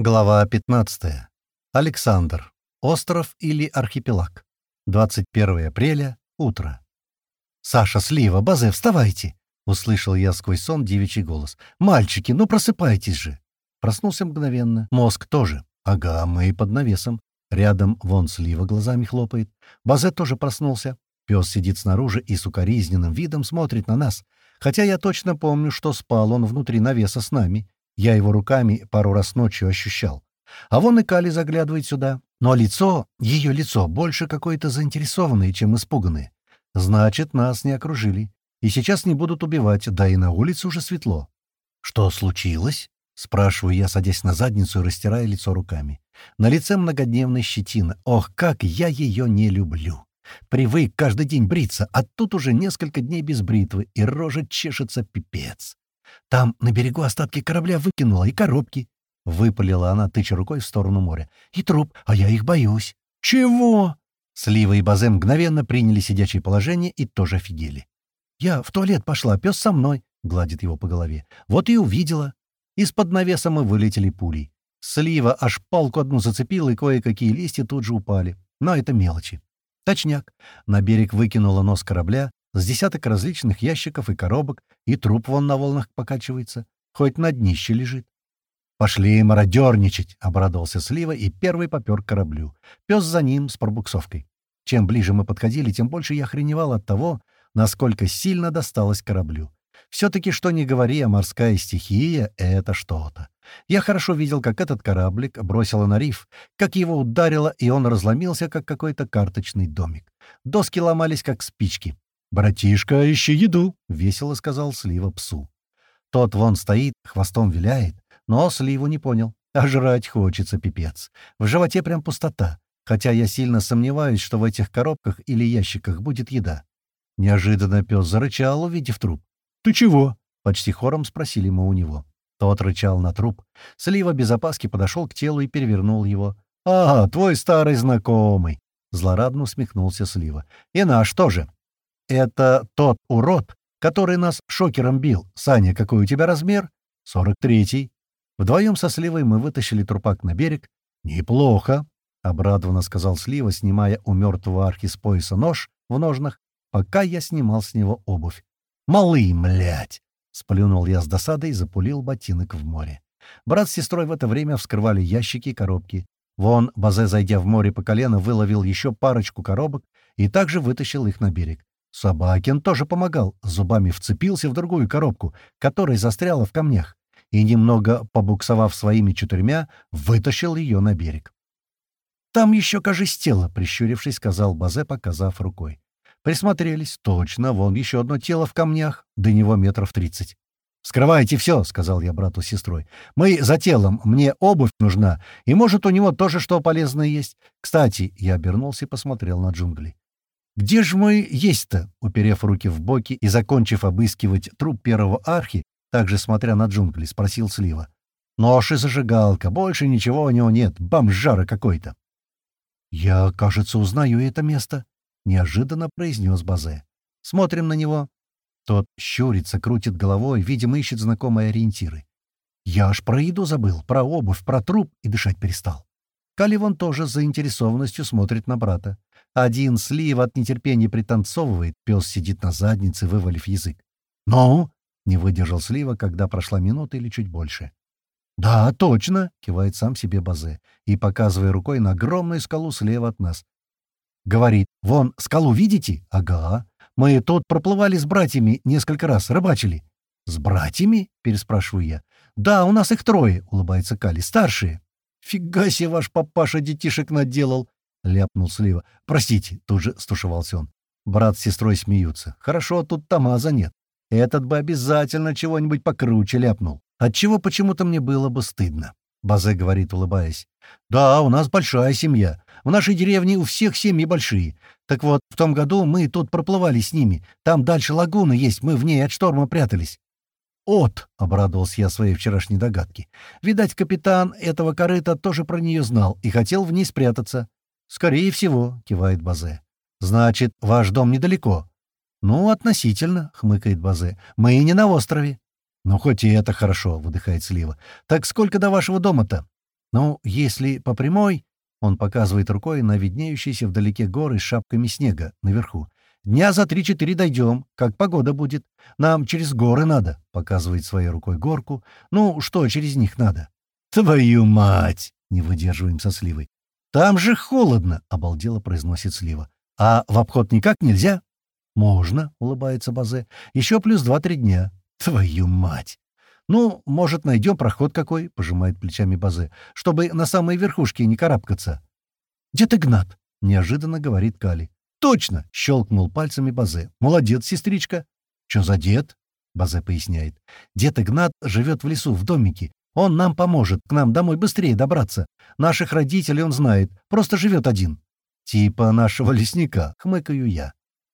Глава 15. Александр. Остров или архипелаг. 21 апреля. Утро. «Саша, Слива, Базе, вставайте!» — услышал я сквозь сон девичий голос. «Мальчики, ну просыпайтесь же!» Проснулся мгновенно. Мозг тоже. Ага, мы под навесом. Рядом вон Слива глазами хлопает. Базе тоже проснулся. Пес сидит снаружи и с укоризненным видом смотрит на нас. Хотя я точно помню, что спал он внутри навеса с нами. Я его руками пару раз ночью ощущал. А вон и Кали заглядывает сюда. Но лицо, ее лицо, больше какое-то заинтересованное, чем испуганное. Значит, нас не окружили. И сейчас не будут убивать, да и на улице уже светло. «Что случилось?» — спрашиваю я, садясь на задницу и растирая лицо руками. На лице многодневная щетина. Ох, как я ее не люблю! Привык каждый день бриться, а тут уже несколько дней без бритвы, и рожа чешется пипец. Там на берегу остатки корабля выкинула и коробки. Выпалила она, тыча рукой в сторону моря. И труп, а я их боюсь. Чего? Слива и Базе мгновенно приняли сидячее положение и тоже офигели. «Я в туалет пошла, пес со мной», — гладит его по голове. «Вот и увидела». Из-под навеса мы вылетели пулей. Слива аж палку одну зацепила, и кое-какие листья тут же упали. Но это мелочи. Точняк. На берег выкинула нос корабля, с десяток различных ящиков и коробок, и труп вон на волнах покачивается, хоть на днище лежит. «Пошли мародерничать!» — обрадовался Слива и первый попер к кораблю. Пес за ним с пробуксовкой. Чем ближе мы подходили, тем больше я охреневал от того, насколько сильно досталось кораблю. Все-таки, что не говори, а морская стихия — это что-то. Я хорошо видел, как этот кораблик бросило на риф, как его ударило, и он разломился, как какой-то карточный домик. Доски ломались, как спички. «Братишка, ищи еду!» — весело сказал Слива псу. Тот вон стоит, хвостом виляет, но Сливу не понял. А жрать хочется, пипец. В животе прям пустота, хотя я сильно сомневаюсь, что в этих коробках или ящиках будет еда. Неожиданно пес зарычал, увидев труп. «Ты чего?» — почти хором спросили мы у него. Тот рычал на труп. Слива без опаски подошел к телу и перевернул его. «А, твой старый знакомый!» — злорадно усмехнулся Слива. «И наш тоже. «Это тот урод, который нас шокером бил. Саня, какой у тебя размер?» «Сорок третий». Вдвоем со Сливой мы вытащили трупак на берег. «Неплохо», — обрадованно сказал Слива, снимая у мертвого архи с пояса нож в ножнах, пока я снимал с него обувь. «Малый, млять!» — сплюнул я с досадой и запулил ботинок в море. Брат с сестрой в это время вскрывали ящики и коробки. Вон, Базе, зайдя в море по колено, выловил еще парочку коробок и также вытащил их на берег. Собакин тоже помогал, зубами вцепился в другую коробку, которая застряла в камнях, и, немного побуксовав своими четырьмя, вытащил ее на берег. «Там еще, кажись, тело», — прищурившись, сказал Базе, показав рукой. Присмотрелись. Точно, вон еще одно тело в камнях, до него метров тридцать. «Скрывайте все», — сказал я брату с сестрой. «Мы за телом, мне обувь нужна, и, может, у него тоже что полезное есть. Кстати, я обернулся и посмотрел на джунгли. «Где же мы есть-то?» — уперев руки в боки и закончив обыскивать труп первого архи, также смотря на джунгли, спросил Слива. «Нож и зажигалка, больше ничего у него нет, бомжара какой-то». «Я, кажется, узнаю это место», — неожиданно произнес Базе. «Смотрим на него». Тот щурится, крутит головой, видимо, ищет знакомые ориентиры. Я аж про еду забыл, про обувь, про труп и дышать перестал. Каливон тоже с заинтересованностью смотрит на брата. Один слив от нетерпения пританцовывает, пес сидит на заднице, вывалив язык. «Ну?» — не выдержал слива, когда прошла минута или чуть больше. «Да, точно!» — кивает сам себе Базе и, показывая рукой на огромную скалу слева от нас. Говорит, «Вон, скалу видите?» «Ага. Мы тут проплывали с братьями несколько раз, рыбачили». «С братьями?» — переспрашиваю я. «Да, у нас их трое», — улыбается Кали, — «старшие». «Фига себе ваш папаша детишек наделал!» — ляпнул Слива. «Простите», — тут же стушевался он. Брат с сестрой смеются. «Хорошо, тут Тамаза нет. Этот бы обязательно чего-нибудь покруче ляпнул. Отчего почему-то мне было бы стыдно». Базе говорит, улыбаясь. «Да, у нас большая семья. В нашей деревне у всех семьи большие. Так вот, в том году мы тут проплывали с ними. Там дальше лагуна есть, мы в ней от шторма прятались». «От!» — обрадовался я своей вчерашней догадке. «Видать, капитан этого корыта тоже про нее знал и хотел в ней спрятаться. «Скорее всего», — кивает Базе. «Значит, ваш дом недалеко». «Ну, относительно», — хмыкает Базе. «Мы и не на острове». «Ну, хоть и это хорошо», — выдыхает Слива. «Так сколько до вашего дома-то?» «Ну, если по прямой...» — он показывает рукой на виднеющиеся вдалеке горы с шапками снега наверху. «Дня за три-четыре дойдем, как погода будет. Нам через горы надо», — показывает своей рукой горку. «Ну, что через них надо?» «Твою мать!» — не выдерживаем со сливой. «Там же холодно!» — обалдело произносит слива. «А в обход никак нельзя?» «Можно», — улыбается Базе. «Еще плюс два-три дня». «Твою мать!» «Ну, может, найдем проход какой?» — пожимает плечами Базе. «Чтобы на самой верхушке не карабкаться». «Дед Игнат!» — неожиданно говорит Кали. «Точно!» — щелкнул пальцами Базе. «Молодец, сестричка!» «Чё за дед?» — Базе поясняет. «Дед Игнат живет в лесу, в домике. Он нам поможет, к нам домой быстрее добраться. Наших родителей он знает, просто живет один». «Типа нашего лесника», — хмыкаю я.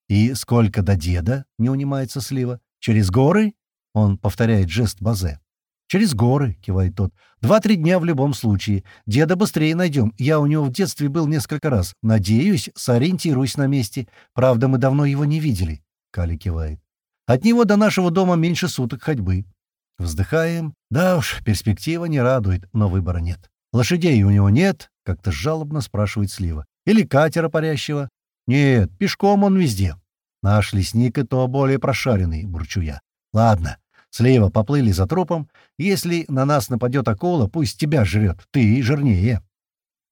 «И сколько до деда?» — не унимается Слива. «Через горы?» — он повторяет жест Базе. «Через горы», — кивает тот. «Два-три дня в любом случае. Деда быстрее найдем. Я у него в детстве был несколько раз. Надеюсь, сориентируюсь на месте. Правда, мы давно его не видели», — Кали кивает. «От него до нашего дома меньше суток ходьбы». Вздыхаем. Да уж, перспектива не радует, но выбора нет. Лошадей у него нет, — как-то жалобно спрашивает Слива. Или катера парящего. Нет, пешком он везде. Наш лесник и то более прошаренный, бурчу я. Ладно, Слева поплыли за трупом. Если на нас нападет акула, пусть тебя жрет. Ты жирнее.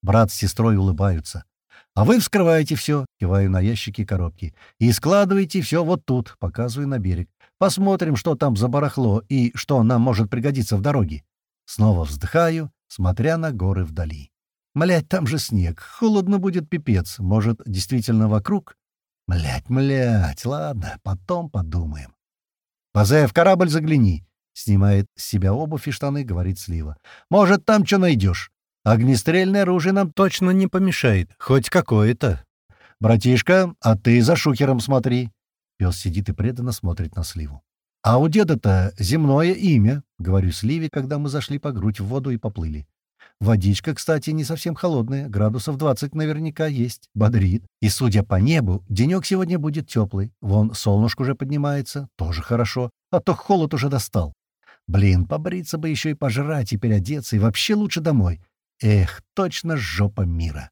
Брат с сестрой улыбаются. А вы вскрываете все, киваю на ящики коробки, и складываете все вот тут, показываю на берег. Посмотрим, что там за барахло и что нам может пригодиться в дороге. Снова вздыхаю, смотря на горы вдали. Млять, там же снег. Холодно будет пипец. Может, действительно вокруг? Млять, млять. Ладно, потом подумаем. «Базе, в корабль загляни!» Снимает с себя обувь и штаны, говорит Слива. «Может, там что найдешь? Огнестрельное оружие нам точно не помешает. Хоть какое-то. Братишка, а ты за шухером смотри». Пес сидит и преданно смотрит на Сливу. «А у деда-то земное имя», — говорю Сливе, когда мы зашли по грудь в воду и поплыли. Водичка, кстати, не совсем холодная, градусов 20 наверняка есть, бодрит. И, судя по небу, денек сегодня будет теплый. Вон солнышко уже поднимается, тоже хорошо, а то холод уже достал. Блин, побриться бы еще и пожрать, и переодеться, и вообще лучше домой. Эх, точно жопа мира.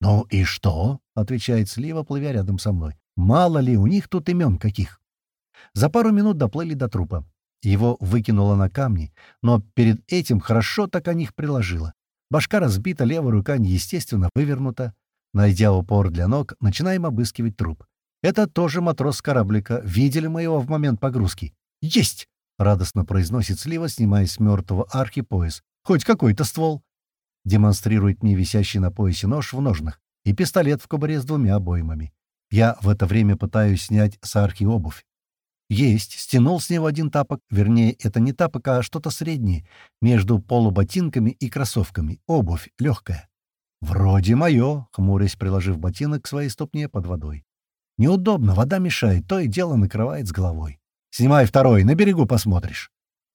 «Ну и что?» — отвечает Слива, плывя рядом со мной. «Мало ли у них тут имен каких». За пару минут доплыли до трупа. Его выкинуло на камни, но перед этим хорошо так о них приложило. Башка разбита, левая рука неестественно вывернута. Найдя упор для ног, начинаем обыскивать труп. Это тоже матрос кораблика. Видели мы его в момент погрузки. «Есть!» — радостно произносит Слива, снимая с мертвого архи пояс. «Хоть какой-то ствол!» Демонстрирует мне висящий на поясе нож в ножнах и пистолет в кобуре с двумя обоймами. Я в это время пытаюсь снять с архи обувь. Есть, стянул с него один тапок, вернее, это не тапок, а что-то среднее, между полуботинками и кроссовками, обувь легкая. «Вроде мое», — хмурясь, приложив ботинок к своей ступне под водой. «Неудобно, вода мешает, то и дело накрывает с головой. Снимай второй, на берегу посмотришь».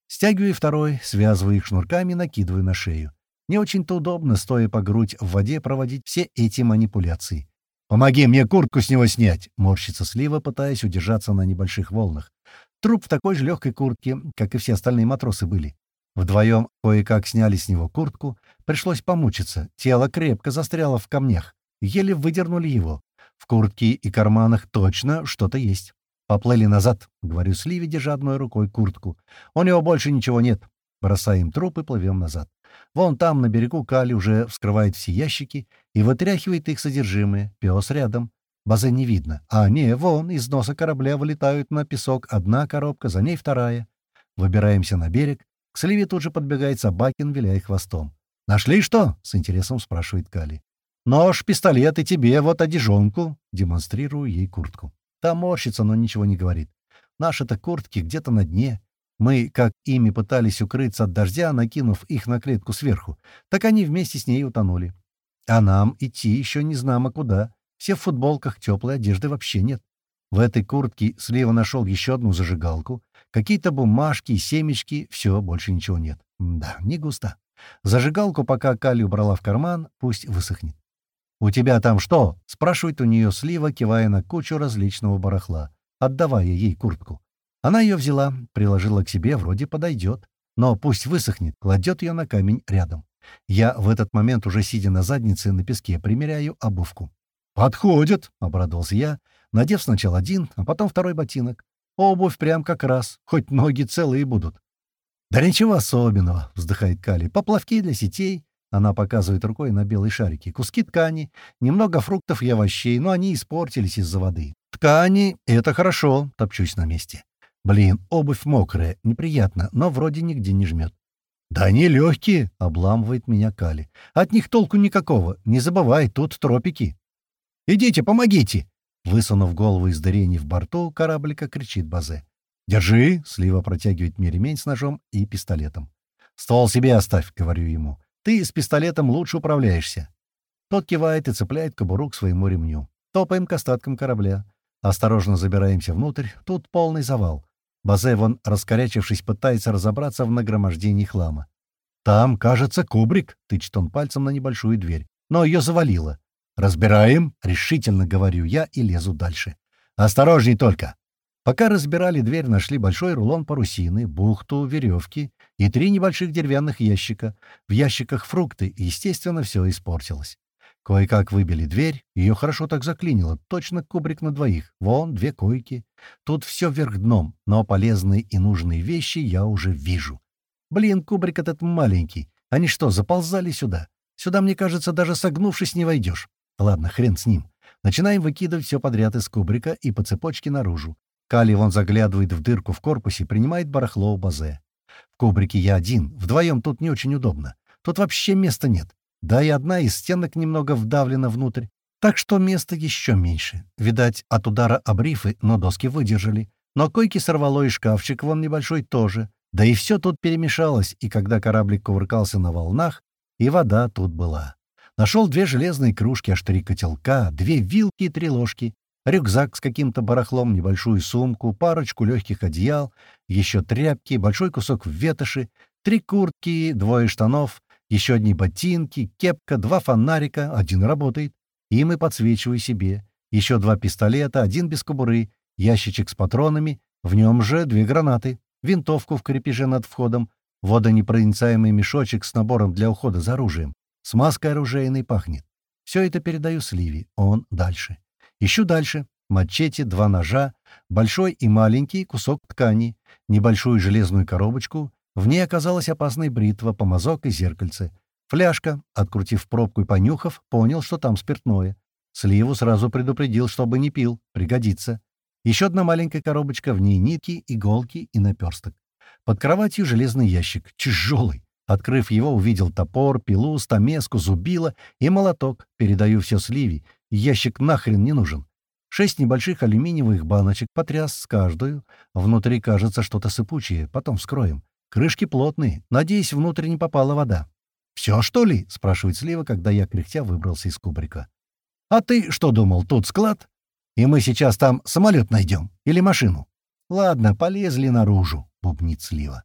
Стягиваю второй, связываю их шнурками, накидываю на шею. Не очень-то удобно, стоя по грудь в воде, проводить все эти манипуляции. «Помоги мне куртку с него снять!» — морщится слива, пытаясь удержаться на небольших волнах. Труп в такой же легкой куртке, как и все остальные матросы были. Вдвоем кое-как сняли с него куртку. Пришлось помучиться. Тело крепко застряло в камнях. Еле выдернули его. В куртке и карманах точно что-то есть. «Поплыли назад», — говорю Сливе, держа одной рукой куртку. «У него больше ничего нет». Бросаем труп и плывем назад. Вон там, на берегу, Кали уже вскрывает все ящики и вытряхивает их содержимое. Пес рядом. Базы не видно. А не, вон, из носа корабля вылетают на песок одна коробка, за ней вторая. Выбираемся на берег. К сливе тут же подбегает Собакин, виляя хвостом. «Нашли что?» — с интересом спрашивает Кали. «Нож, пистолет и тебе вот одежонку». Демонстрирую ей куртку. Та морщится, но ничего не говорит. Наши-то куртки где-то на дне. Мы, как ими пытались укрыться от дождя, накинув их на клетку сверху, так они вместе с ней утонули. А нам идти еще не знамо куда. Все в футболках, теплой одежды вообще нет. В этой куртке слева нашел еще одну зажигалку, какие-то бумажки семечки, все, больше ничего нет. Да, не густо. Зажигалку пока Кали убрала в карман, пусть высохнет. «У тебя там что?» — спрашивает у нее слива, кивая на кучу различного барахла, отдавая ей куртку. Она ее взяла, приложила к себе, вроде подойдет. Но пусть высохнет, кладет ее на камень рядом. Я в этот момент уже сидя на заднице на песке примеряю обувку. «Подходит!» — обрадовался я, надев сначала один, а потом второй ботинок. Обувь прям как раз, хоть ноги целые будут. «Да ничего особенного», — вздыхает Кали. «Поплавки для сетей». Она показывает рукой на белые шарики. Куски ткани, немного фруктов и овощей, но они испортились из-за воды. «Ткани — это хорошо», — топчусь на месте. Блин, обувь мокрая, неприятно, но вроде нигде не жмет. «Да они легкие», — обламывает меня Кали. «От них толку никакого. Не забывай, тут тропики». «Идите, помогите!» Высунув голову из дырений в борту, кораблика кричит Базе. «Держи!» — Слива протягивает мне ремень с ножом и пистолетом. «Ствол себе оставь», — говорю ему. «Ты с пистолетом лучше управляешься». Тот кивает и цепляет кобуру к своему ремню. Топаем к остаткам корабля. Осторожно забираемся внутрь. Тут полный завал. Базе, вон, раскорячившись, пытается разобраться в нагромождении хлама. «Там, кажется, кубрик», — тычет он пальцем на небольшую дверь. «Но ее завалило. «Разбираем», — решительно говорю я и лезу дальше. «Осторожней только!» Пока разбирали дверь, нашли большой рулон парусины, бухту, веревки и три небольших деревянных ящика. В ящиках фрукты, естественно, все испортилось. Кое-как выбили дверь, ее хорошо так заклинило, точно кубрик на двоих. Вон, две койки. Тут все вверх дном, но полезные и нужные вещи я уже вижу. Блин, кубрик этот маленький. Они что, заползали сюда? Сюда, мне кажется, даже согнувшись не войдешь. Ладно, хрен с ним. Начинаем выкидывать все подряд из кубрика и по цепочке наружу. Кали вон заглядывает в дырку в корпусе, принимает барахло у базе. В кубрике я один, вдвоем тут не очень удобно. Тут вообще места нет. Да и одна из стенок немного вдавлена внутрь, так что места еще меньше. Видать, от удара об рифы, но доски выдержали. Но койки сорвало и шкафчик вон небольшой тоже. Да и все тут перемешалось, и когда кораблик кувыркался на волнах, и вода тут была. Нашел две железные кружки, аж три котелка, две вилки и три ложки, рюкзак с каким-то барахлом, небольшую сумку, парочку легких одеял, еще тряпки, большой кусок ветоши, три куртки, двое штанов, еще одни ботинки, кепка, два фонарика, один работает, и подсвечиваю себе, еще два пистолета, один без кобуры, ящичек с патронами, в нем же две гранаты, винтовку в крепеже над входом, водонепроницаемый мешочек с набором для ухода за оружием, Смазкой оружейной пахнет. Все это передаю Сливе. Он дальше. Ищу дальше. Мачете, два ножа, большой и маленький кусок ткани, небольшую железную коробочку. В ней оказалась опасная бритва, помазок и зеркальце. Фляжка, открутив пробку и понюхав, понял, что там спиртное. Сливу сразу предупредил, чтобы не пил, пригодится. Еще одна маленькая коробочка, в ней нитки, иголки и наперсток. Под кроватью железный ящик, тяжелый. Открыв его, увидел топор, пилу, стамеску, зубило и молоток. Передаю все сливи. Ящик нахрен не нужен. Шесть небольших алюминиевых баночек потряс каждую. Внутри кажется что-то сыпучее. Потом вскроем. Крышки плотные. Надеюсь, внутрь не попала вода. «Все, что ли?» — спрашивает Слива, когда я, кряхтя, выбрался из кубрика. «А ты что думал, тут склад? И мы сейчас там самолет найдем? Или машину?» «Ладно, полезли наружу», — бубнит Слива.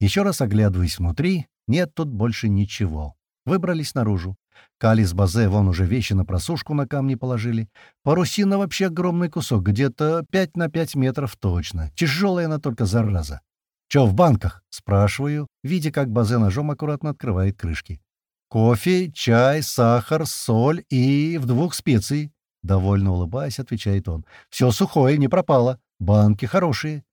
Еще раз оглядываясь внутри, нет тут больше ничего. Выбрались наружу. Кали с Базе вон уже вещи на просушку на камни положили. Парусина вообще огромный кусок, где-то 5 на 5 метров точно. Тяжелая она только зараза. «Чё в банках?» — спрашиваю, видя, как Базе ножом аккуратно открывает крышки. «Кофе, чай, сахар, соль и в двух специй», — довольно улыбаясь, отвечает он. «Все сухое, не пропало. Банки хорошие.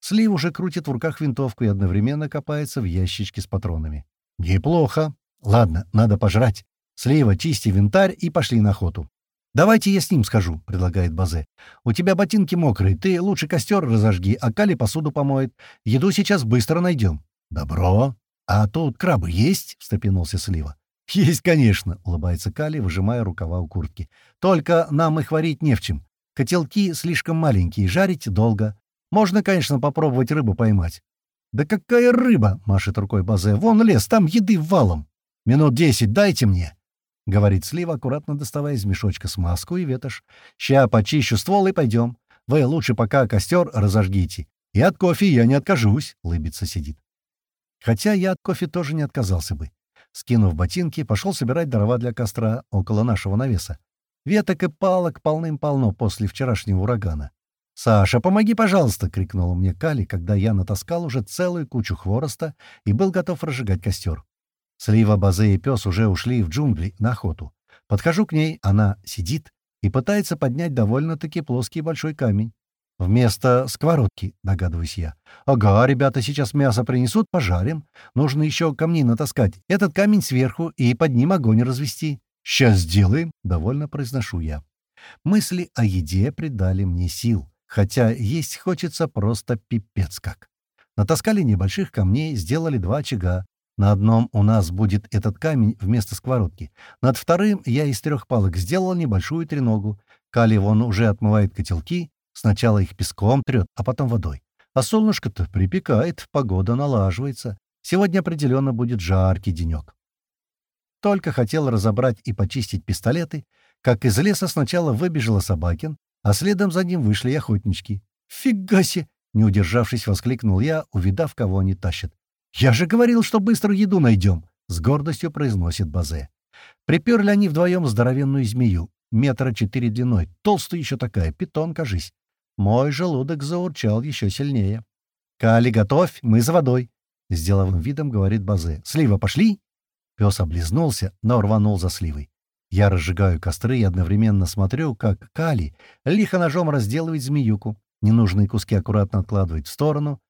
Слив уже крутит в руках винтовку и одновременно копается в ящичке с патронами. «Неплохо. Ладно, надо пожрать. Слива, чисти винтарь и пошли на охоту». «Давайте я с ним схожу», — предлагает Базе. «У тебя ботинки мокрые, ты лучше костер разожги, а Кали посуду помоет. Еду сейчас быстро найдем». «Добро. А тут крабы есть?» — встрепенулся Слива. «Есть, конечно», — улыбается Кали, выжимая рукава у куртки. «Только нам их варить не в чем. Котелки слишком маленькие, жарить долго. Можно, конечно, попробовать рыбу поймать. «Да какая рыба?» — машет рукой Базе. «Вон лес, там еды валом. Минут десять дайте мне!» — говорит Слива, аккуратно доставая из мешочка смазку и ветошь. «Ща почищу ствол и пойдем. Вы лучше пока костер разожгите. И от кофе я не откажусь», — лыбится сидит. Хотя я от кофе тоже не отказался бы. Скинув ботинки, пошел собирать дрова для костра около нашего навеса. Веток и палок полным-полно после вчерашнего урагана. «Саша, помоги, пожалуйста!» — крикнула мне Кали, когда я натаскал уже целую кучу хвороста и был готов разжигать костер. Слива, Базе и пес уже ушли в джунгли на охоту. Подхожу к ней, она сидит и пытается поднять довольно-таки плоский большой камень. Вместо сковородки, догадываюсь я. Ага, ребята сейчас мясо принесут, пожарим. Нужно еще камни натаскать. Этот камень сверху и под ним огонь развести. Сейчас сделаем, довольно произношу я. Мысли о еде придали мне сил, хотя есть хочется просто пипец как. Натаскали небольших камней, сделали два очага. На одном у нас будет этот камень вместо сковородки. Над вторым я из трех палок сделал небольшую треногу. Кали вон уже отмывает котелки, Сначала их песком трет, а потом водой. А солнышко-то припекает, погода налаживается. Сегодня определенно будет жаркий денек. Только хотел разобрать и почистить пистолеты, как из леса сначала выбежала Собакин, а следом за ним вышли охотнички. «Фига себе!» — не удержавшись, воскликнул я, увидав, кого они тащат. «Я же говорил, что быстро еду найдем!» — с гордостью произносит Базе. Приперли они вдвоем здоровенную змею, метра четыре длиной, толстая еще такая, питон, кажись. Мой желудок заурчал еще сильнее. «Кали, готовь, мы за водой!» — с деловым видом говорит Базе. «Слива, пошли!» Пес облизнулся, но рванул за сливой. Я разжигаю костры и одновременно смотрю, как Кали лихо ножом разделывает змеюку. Ненужные куски аккуратно откладывает в сторону.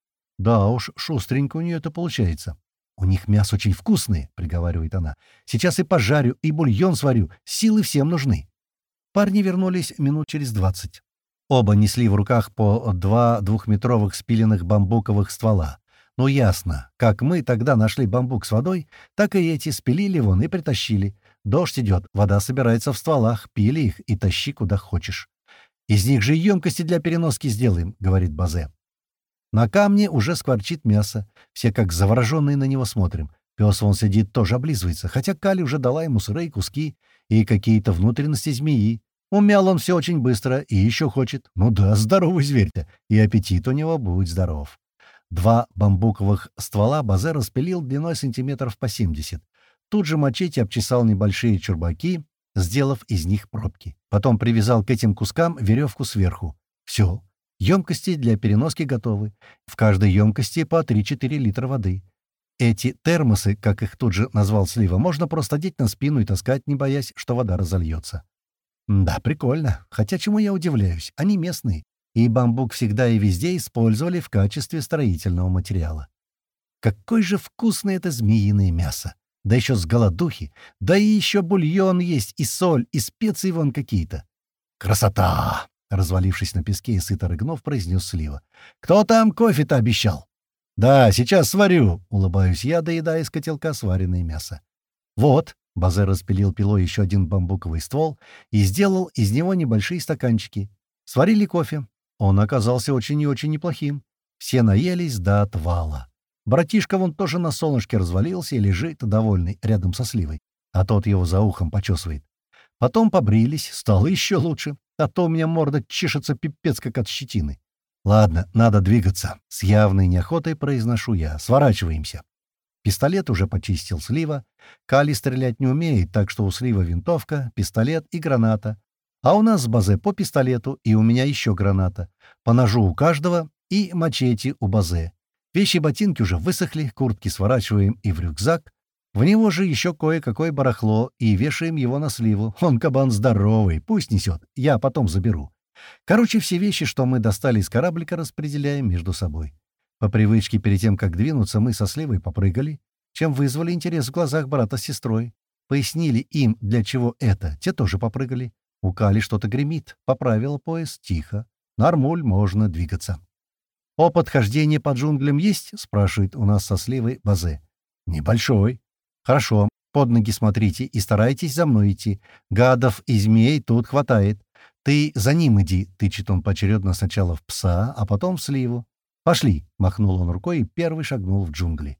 Да уж, шустренько у нее это получается. «У них мясо очень вкусное», — приговаривает она. «Сейчас и пожарю, и бульон сварю. Силы всем нужны». Парни вернулись минут через двадцать. Оба несли в руках по два двухметровых спиленных бамбуковых ствола. Ну ясно, как мы тогда нашли бамбук с водой, так и эти спилили вон и притащили. Дождь идет, вода собирается в стволах, пили их и тащи куда хочешь. Из них же емкости для переноски сделаем, говорит Базе. На камне уже скворчит мясо. Все как завороженные на него смотрим. Пес вон сидит, тоже облизывается, хотя Кали уже дала ему сырые куски и какие-то внутренности змеи. Умял он все очень быстро и еще хочет. Ну да, здоровый зверь-то, и аппетит у него будет здоров. Два бамбуковых ствола Базе распилил длиной сантиметров по 70. Тут же мачете обчесал небольшие чурбаки, сделав из них пробки. Потом привязал к этим кускам веревку сверху. Все. Емкости для переноски готовы. В каждой емкости по 3-4 литра воды. Эти термосы, как их тут же назвал Слива, можно просто одеть на спину и таскать, не боясь, что вода разольется. Да, прикольно. Хотя чему я удивляюсь, они местные, и бамбук всегда и везде использовали в качестве строительного материала. Какое же вкусное это змеиное мясо! Да еще с голодухи, да и еще бульон есть, и соль, и специи вон какие-то. Красота! Развалившись на песке и сыто рыгнув, произнес Слива. «Кто там кофе-то обещал?» «Да, сейчас сварю», — улыбаюсь я, доедая из котелка сваренное мясо. «Вот», Базе распилил пилой еще один бамбуковый ствол и сделал из него небольшие стаканчики. Сварили кофе. Он оказался очень и очень неплохим. Все наелись до отвала. Братишка вон тоже на солнышке развалился и лежит, довольный, рядом со сливой. А тот его за ухом почесывает. Потом побрились, стало еще лучше. А то у меня морда чешется пипец, как от щетины. Ладно, надо двигаться. С явной неохотой произношу я. Сворачиваемся. Пистолет уже почистил Слива. Кали стрелять не умеет, так что у Слива винтовка, пистолет и граната. А у нас с базе по пистолету, и у меня еще граната. По ножу у каждого и мачете у базе. Вещи и ботинки уже высохли, куртки сворачиваем и в рюкзак. В него же еще кое-какое барахло, и вешаем его на сливу. Он кабан здоровый, пусть несет, я потом заберу. Короче, все вещи, что мы достали из кораблика, распределяем между собой. По привычке, перед тем, как двинуться, мы со Сливой попрыгали, чем вызвали интерес в глазах брата с сестрой. Пояснили им, для чего это. Те тоже попрыгали. У Кали что-то гремит. Поправила пояс. Тихо. Нормуль, можно двигаться. «Опыт хождения по джунглям есть?» — спрашивает у нас со Сливой Базе. «Небольшой». «Хорошо. Под ноги смотрите и старайтесь за мной идти. Гадов и змей тут хватает. Ты за ним иди», — тычет он поочередно сначала в пса, а потом в Сливу. «Пошли!» — махнул он рукой и первый шагнул в джунгли.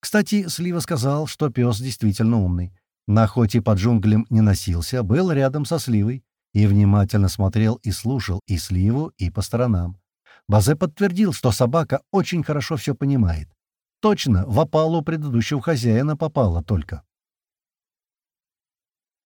Кстати, Слива сказал, что пес действительно умный. На охоте по джунглям не носился, был рядом со Сливой и внимательно смотрел и слушал и Сливу, и по сторонам. Базе подтвердил, что собака очень хорошо все понимает. Точно, в опалу предыдущего хозяина попала только.